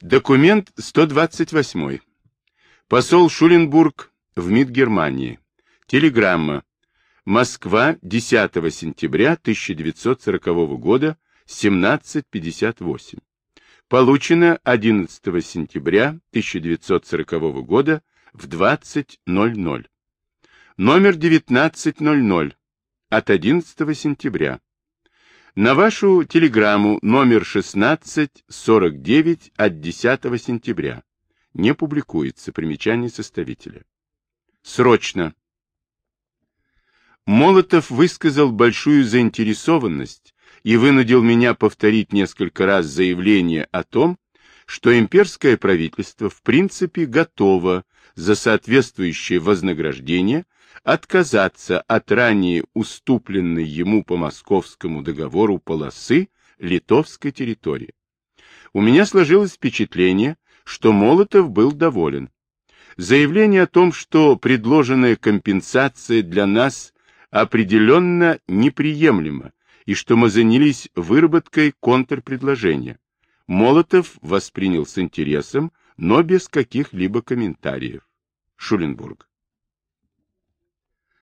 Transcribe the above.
Документ 128. Посол Шуленбург в МИД Германии. Телеграмма. Москва, 10 сентября 1940 года, 17.58. Получено 11 сентября 1940 года в 20.00. Номер 19.00 от 11 сентября. На вашу телеграмму номер 1649 от 10 сентября. Не публикуется. Примечание составителя. Срочно. Молотов высказал большую заинтересованность и вынудил меня повторить несколько раз заявление о том, что имперское правительство в принципе готово за соответствующее вознаграждение отказаться от ранее уступленной ему по московскому договору полосы литовской территории. У меня сложилось впечатление, что Молотов был доволен. Заявление о том, что предложенная компенсация для нас определенно неприемлема и что мы занялись выработкой контрпредложения, Молотов воспринял с интересом, но без каких-либо комментариев. Шуленбург.